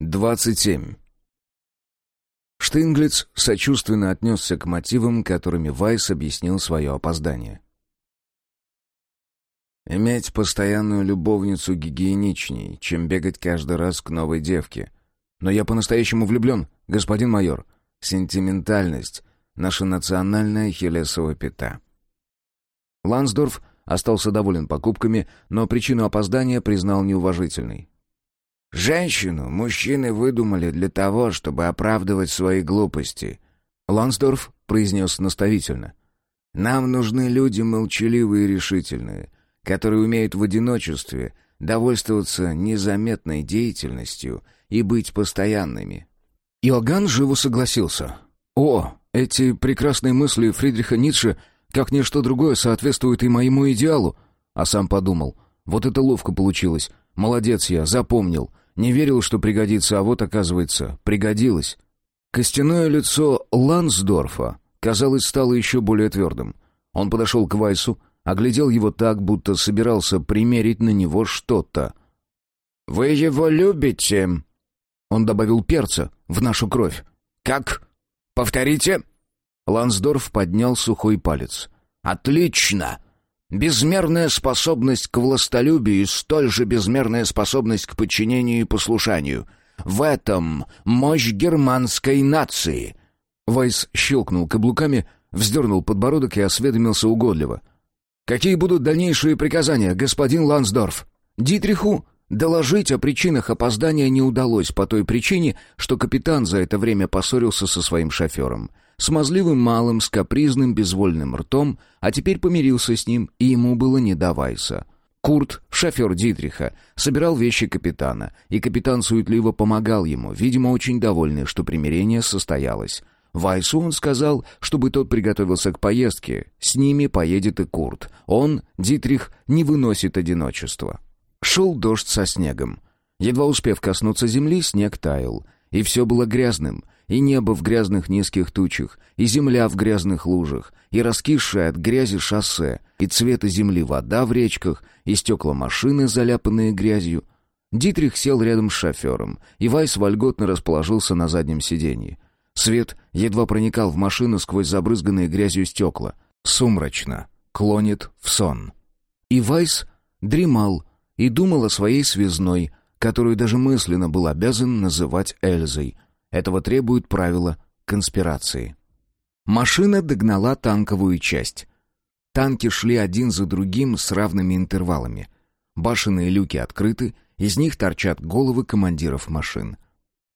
27. Штинглиц сочувственно отнесся к мотивам, которыми Вайс объяснил свое опоздание. «Иметь постоянную любовницу гигиеничней, чем бегать каждый раз к новой девке. Но я по-настоящему влюблен, господин майор. Сентиментальность — наша национальная хелесова пята». Лансдорф остался доволен покупками, но причину опоздания признал неуважительной. Женщину мужчины выдумали для того, чтобы оправдывать свои глупости. Лансдорф произнес наставительно. Нам нужны люди молчаливые и решительные, которые умеют в одиночестве довольствоваться незаметной деятельностью и быть постоянными. Иоганн живо согласился. «О, эти прекрасные мысли Фридриха Ницше, как ничто другое, соответствуют и моему идеалу». А сам подумал, вот это ловко получилось. Молодец я, запомнил. Не верил, что пригодится, а вот, оказывается, пригодилось. Костяное лицо Лансдорфа, казалось, стало еще более твердым. Он подошел к Вайсу, оглядел его так, будто собирался примерить на него что-то. «Вы его любите?» Он добавил перца в нашу кровь. «Как? Повторите?» Лансдорф поднял сухой палец. «Отлично! Безмерная способность к властолюбию и столь же безмерная способность к подчинению и послушанию. В этом мощь германской нации. Вайс щелкнул каблуками, вздернул подбородок и осведомился угодливо. «Какие будут дальнейшие приказания, господин Лансдорф?» Дитриху доложить о причинах опоздания не удалось по той причине, что капитан за это время поссорился со своим шофером смазливым малым, с капризным безвольным ртом, а теперь помирился с ним, и ему было не до Вайса. Курт, шофер Дитриха, собирал вещи капитана, и капитан суетливо помогал ему, видимо, очень довольный, что примирение состоялось. Вайсу он сказал, чтобы тот приготовился к поездке. С ними поедет и Курт. Он, Дитрих, не выносит одиночества. Шел дождь со снегом. Едва успев коснуться земли, снег таял. И все было грязным и небо в грязных низких тучах, и земля в грязных лужах, и раскисшее от грязи шоссе, и цвета земли вода в речках, и стекла машины, заляпанные грязью. Дитрих сел рядом с шофером, и Вайс вольготно расположился на заднем сиденье. Свет едва проникал в машину сквозь забрызганные грязью стекла. Сумрачно, клонит в сон. И Вайс дремал и думал о своей связной, которую даже мысленно был обязан называть Эльзой — этого требуют правила конспирации. Машина догнала танковую часть. Танки шли один за другим с равными интервалами. Башенные люки открыты, из них торчат головы командиров машин.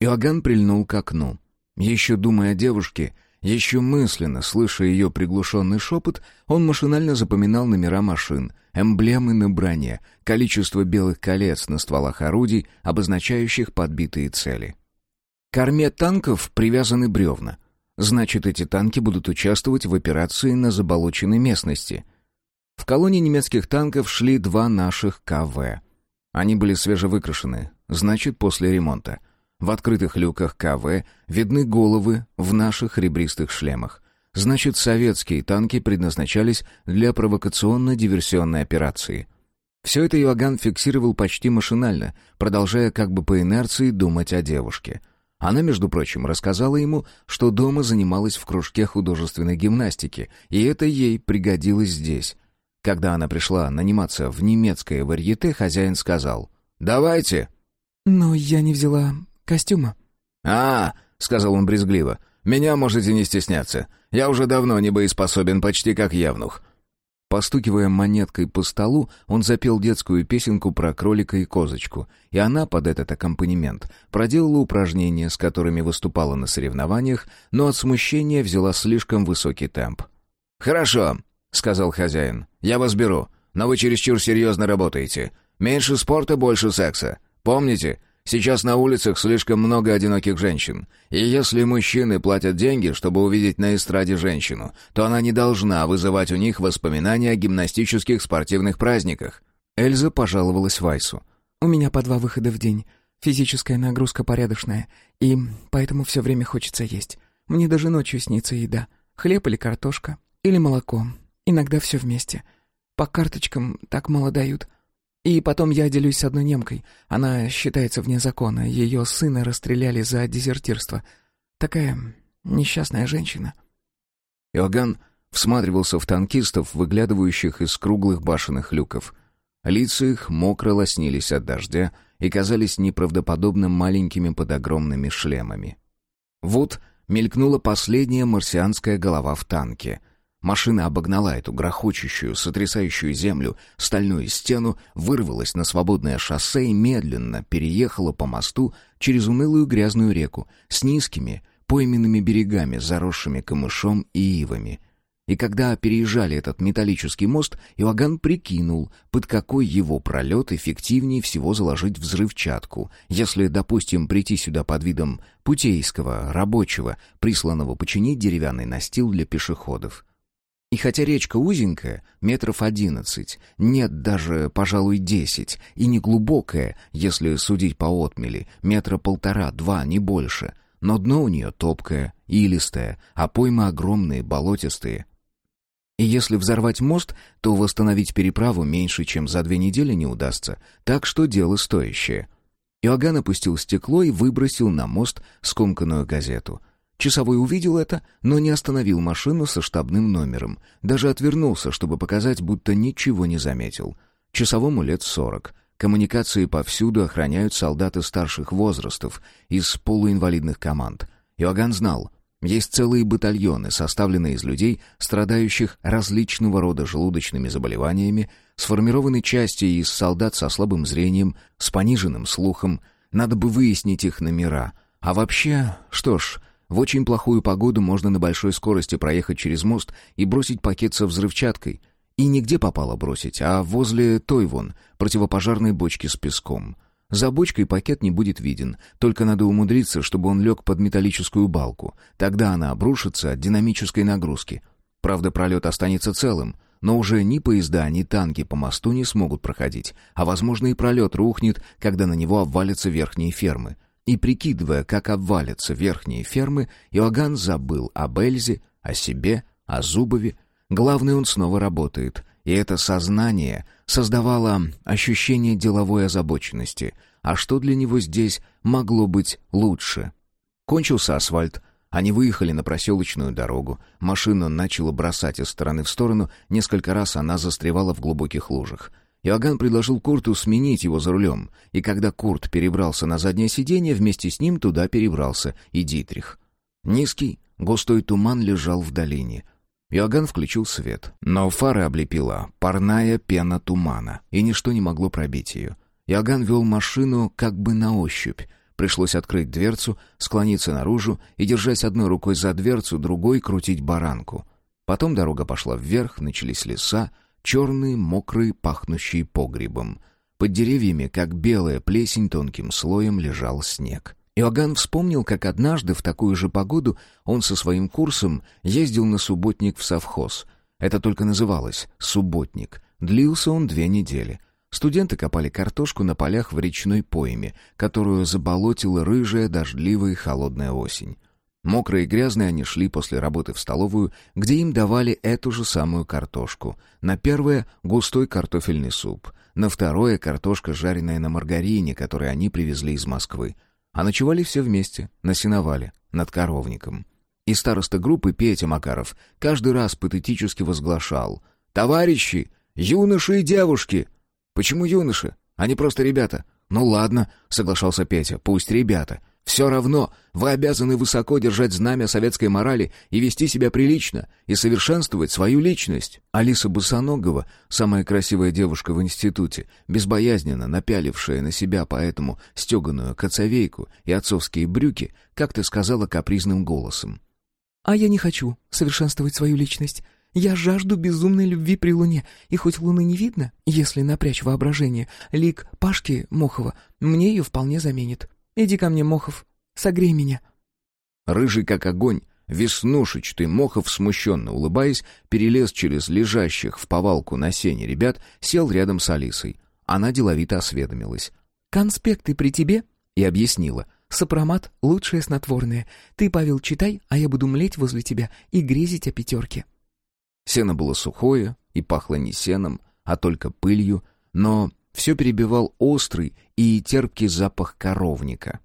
Иоганн прильнул к окну. Еще думая о девушке, еще мысленно слыша ее приглушенный шепот, он машинально запоминал номера машин, эмблемы на броне, количество белых колец на стволах орудий, обозначающих подбитые цели. К корме танков привязаны бревна. Значит, эти танки будут участвовать в операции на заболоченной местности. В колонне немецких танков шли два наших КВ. Они были свежевыкрашены, значит, после ремонта. В открытых люках КВ видны головы в наших ребристых шлемах. Значит, советские танки предназначались для провокационно-диверсионной операции. Все это Иоганн фиксировал почти машинально, продолжая как бы по инерции думать о девушке — она, между прочим, рассказала ему, что дома занималась в кружке художественной гимнастики, и это ей пригодилось здесь. Когда она пришла наниматься в немецкое варьете, хозяин сказал «Давайте». «Но я не взяла костюма». «А, — сказал он брезгливо, — меня можете не стесняться. Я уже давно не боеспособен, почти как явнух. Постукивая монеткой по столу, он запел детскую песенку про кролика и козочку, и она под этот аккомпанемент проделала упражнения, с которыми выступала на соревнованиях, но от смущения взяла слишком высокий темп. «Хорошо», — сказал хозяин, — «я вас беру, но вы чересчур серьезно работаете. Меньше спорта, больше секса. Помните, Сейчас на улицах слишком много одиноких женщин. И если мужчины платят деньги, чтобы увидеть на эстраде женщину, то она не должна вызывать у них воспоминания о гимнастических спортивных праздниках. Эльза пожаловалась Вайсу. «У меня по два выхода в день. Физическая нагрузка порядочная. И поэтому все время хочется есть. Мне даже ночью снится еда. Хлеб или картошка. Или молоко. Иногда все вместе. По карточкам так мало дают. И потом я делюсь с одной немкой. Она считается вне закона. Ее сына расстреляли за дезертирство. Такая несчастная женщина». Иоганн всматривался в танкистов, выглядывающих из круглых башенных люков. Лица их мокро лоснились от дождя и казались неправдоподобно маленькими под огромными шлемами. Вот мелькнула последняя марсианская голова в танке. Машина обогнала эту грохочущую, сотрясающую землю, стальную стену, вырвалась на свободное шоссе и медленно переехала по мосту через унылую грязную реку с низкими, пойменными берегами, заросшими камышом и ивами — и когда переезжали этот металлический мост, Иоганн прикинул, под какой его пролет эффективнее всего заложить взрывчатку, если, допустим, прийти сюда под видом путейского, рабочего, присланного починить деревянный настил для пешеходов. И хотя речка узенькая, метров одиннадцать, нет даже, пожалуй, десять, и не глубокая, если судить по отмели, метра полтора-два, не больше, но дно у нее топкое, илистое, а поймы огромные, болотистые — и если взорвать мост, то восстановить переправу меньше, чем за две недели не удастся, так что дело стоящее. Иоганн опустил стекло и выбросил на мост скомканную газету. Часовой увидел это, но не остановил машину со штабным номером. Даже отвернулся, чтобы показать, будто ничего не заметил. Часовому лет сорок. Коммуникации повсюду охраняют солдаты старших возрастов из полуинвалидных команд. Иоганн знал, есть целые батальоны, составленные из людей, страдающих различного рода желудочными заболеваниями, сформированы части из солдат со слабым зрением, с пониженным слухом. Надо бы выяснить их номера. А вообще, что ж, в очень плохую погоду можно на большой скорости проехать через мост и бросить пакет со взрывчаткой. И нигде попало бросить, а возле той вон, противопожарной бочки с песком. За бочкой пакет не будет виден, только надо умудриться, чтобы он лег под металлическую балку. Тогда она обрушится от динамической нагрузки. Правда, пролет останется целым, но уже ни поезда, ни танки по мосту не смогут проходить, а, возможно, и пролет рухнет, когда на него обвалятся верхние фермы. И прикидывая, как обвалятся верхние фермы, Иоганн забыл об Эльзе, о себе, о Зубове. Главное, он снова работает — и это сознание создавало ощущение деловой озабоченности. А что для него здесь могло быть лучше? Кончился асфальт. Они выехали на проселочную дорогу. Машину начало бросать из стороны в сторону. Несколько раз она застревала в глубоких лужах. Иоганн предложил Курту сменить его за рулем. И когда Курт перебрался на заднее сиденье, вместе с ним туда перебрался и Дитрих. Низкий, густой туман лежал в долине. Иоганн включил свет, но фары облепила парная пена тумана, и ничто не могло пробить ее. Иоганн вел машину как бы на ощупь. Пришлось открыть дверцу, склониться наружу и, держась одной рукой за дверцу, другой крутить баранку. Потом дорога пошла вверх, начались леса, черные, мокрые, пахнущие погребом. Под деревьями, как белая плесень, тонким слоем лежал снег. Иоганн вспомнил, как однажды в такую же погоду он со своим курсом ездил на субботник в совхоз. Это только называлось «субботник». Длился он две недели. Студенты копали картошку на полях в речной пойме, которую заболотила рыжая, дождливая и холодная осень. Мокрые и грязные они шли после работы в столовую, где им давали эту же самую картошку. На первое — густой картофельный суп. На второе — картошка, жареная на маргарине, которую они привезли из Москвы. А ночевали все вместе, на сеновале, над коровником. И староста группы Петя Макаров каждый раз патетически возглашал «Товарищи, юноши и девушки!» «Почему юноши? Они просто ребята». «Ну ладно», — соглашался Петя, — «пусть ребята. Все равно вы обязаны высоко держать знамя советской морали и вести себя прилично, и совершенствовать свою личность. Алиса Босоногова, самая красивая девушка в институте, безбоязненно напялившая на себя поэтому стеганую коцовейку и отцовские брюки, как-то сказала капризным голосом. «А я не хочу совершенствовать свою личность. Я жажду безумной любви при луне, и хоть луны не видно, если напрячь воображение, лик Пашки Мохова мне ее вполне заменит. Иди ко мне, Мохов, согрей меня». Рыжий как огонь, веснушечный Мохов, смущенно улыбаясь, перелез через лежащих в повалку на сене ребят, сел рядом с Алисой. Она деловито осведомилась. «Конспекты при тебе?» и объяснила. «Сопромат — лучшее снотворное. Ты, Павел, читай, а я буду млеть возле тебя и грезить о пятерке». Сено было сухое и пахло не сеном, а только пылью, но все перебивал острый и терпкий запах коровника.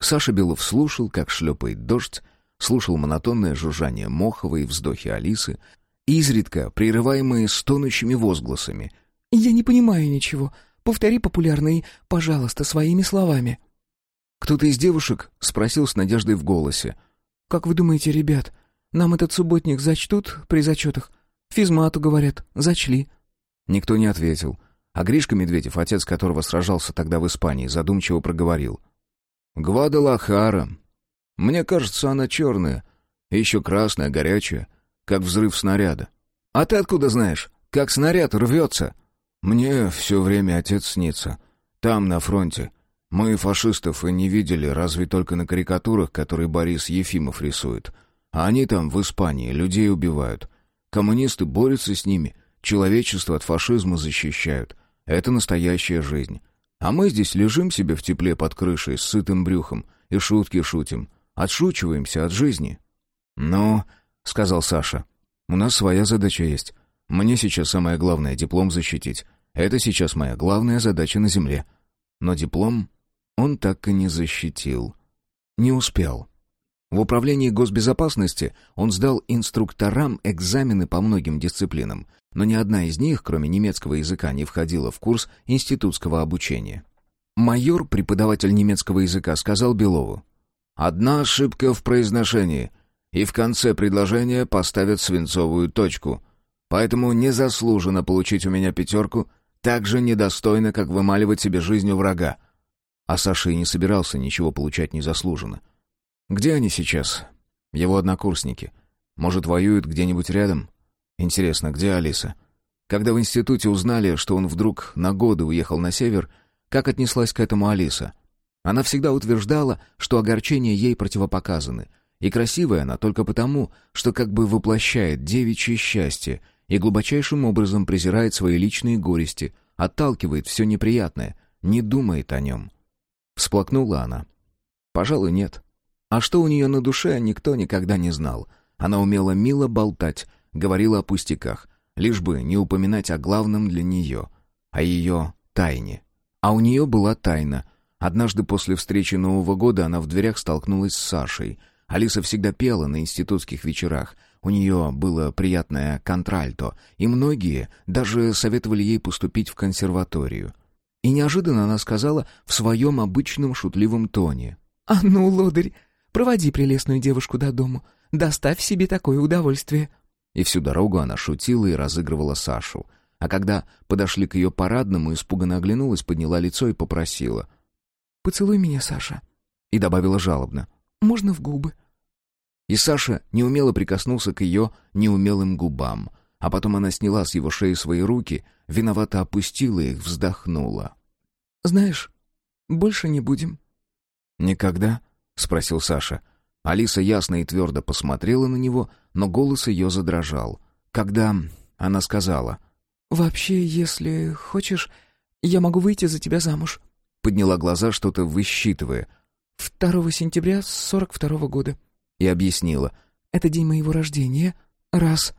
Саша Белов слушал, как шлепает дождь, слушал монотонное жужжание Мохова и вздохи Алисы, изредка прерываемые стонущими возгласами. «Я не понимаю ничего. Повтори популярный, пожалуйста, своими словами». Кто-то из девушек спросил с надеждой в голосе. «Как вы думаете, ребят, нам этот субботник зачтут при зачетах? Физмату, говорят, зачли». Никто не ответил. А Гришка Медведев, отец которого сражался тогда в Испании, задумчиво проговорил. «Гвадалахара. Мне кажется, она черная. Еще красная, горячая, как взрыв снаряда. А ты откуда знаешь, как снаряд рвется?» «Мне все время отец снится. Там, на фронте. Мы фашистов и не видели, разве только на карикатурах, которые Борис Ефимов рисует. А они там, в Испании, людей убивают. Коммунисты борются с ними, человечество от фашизма защищают. Это настоящая жизнь. А мы здесь лежим себе в тепле под крышей с сытым брюхом и шутки шутим. Отшучиваемся от жизни. «Ну», — сказал Саша, — «у нас своя задача есть. Мне сейчас самое главное — диплом защитить. Это сейчас моя главная задача на земле». Но диплом он так и не защитил. Не успел. В управлении госбезопасности он сдал инструкторам экзамены по многим дисциплинам, но ни одна из них, кроме немецкого языка, не входила в курс институтского обучения. Майор, преподаватель немецкого языка, сказал Белову, «Одна ошибка в произношении, и в конце предложения поставят свинцовую точку. Поэтому незаслуженно получить у меня пятерку, так же недостойно, как вымаливать себе жизнь у врага». А Саша и не собирался ничего получать незаслуженно. «Где они сейчас?» «Его однокурсники. Может, воюют где-нибудь рядом?» Интересно, где Алиса? Когда в институте узнали, что он вдруг на годы уехал на север, как отнеслась к этому Алиса? Она всегда утверждала, что огорчения ей противопоказаны, и красивая она только потому, что как бы воплощает девичье счастье и глубочайшим образом презирает свои личные горести, отталкивает все неприятное, не думает о нем. Всплакнула она. Пожалуй, нет. А что у нее на душе, никто никогда не знал. Она умела мило болтать, говорила о пустяках, лишь бы не упоминать о главном для нее, о ее тайне. А у нее была тайна. Однажды после встречи Нового года она в дверях столкнулась с Сашей. Алиса всегда пела на институтских вечерах. У нее было приятное контральто, и многие даже советовали ей поступить в консерваторию. И неожиданно она сказала в своем обычном шутливом тоне. «А ну, лодырь, проводи прелестную девушку до дому. Доставь себе такое удовольствие». И всю дорогу она шутила и разыгрывала Сашу. А когда подошли к ее парадному, испуганно оглянулась, подняла лицо и попросила. «Поцелуй меня, Саша». И добавила жалобно. «Можно в губы?» И Саша неумело прикоснулся к ее неумелым губам. А потом она сняла с его шеи свои руки, виновато опустила их, вздохнула. «Знаешь, больше не будем». «Никогда?» — спросил Саша. Алиса ясно и твердо посмотрела на него, но голос ее задрожал. Когда она сказала... «Вообще, если хочешь, я могу выйти за тебя замуж». Подняла глаза, что-то высчитывая. «2 сентября сорок второго года». И объяснила. «Это день моего рождения. Раз».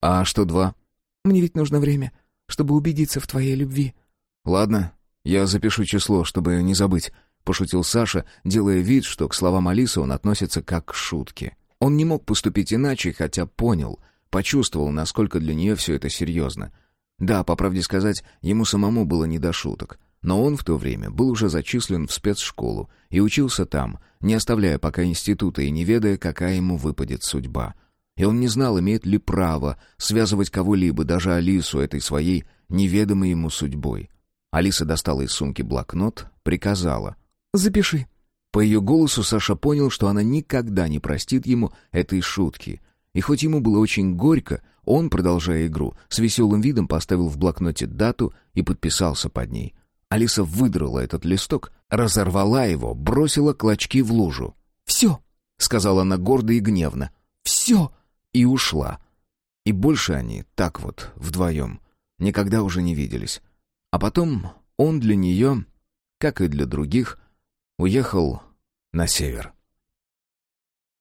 «А что два?» «Мне ведь нужно время, чтобы убедиться в твоей любви». «Ладно, я запишу число, чтобы не забыть», — пошутил Саша, делая вид, что к словам Алисы он относится как к шутке. Он не мог поступить иначе, хотя понял, почувствовал, насколько для нее все это серьезно. Да, по правде сказать, ему самому было не до шуток. Но он в то время был уже зачислен в спецшколу и учился там, не оставляя пока института и не ведая, какая ему выпадет судьба. И он не знал, имеет ли право связывать кого-либо, даже Алису, этой своей неведомой ему судьбой. Алиса достала из сумки блокнот, приказала. «Запиши». По ее голосу Саша понял, что она никогда не простит ему этой шутки. И хоть ему было очень горько, он, продолжая игру, с веселым видом поставил в блокноте дату и подписался под ней. Алиса выдрала этот листок, разорвала его, бросила клочки в лужу. «Все», — сказала она гордо и гневно. «Все!» И ушла. И больше они, так вот, вдвоем, никогда уже не виделись. А потом он для нее, как и для других, уехал на север.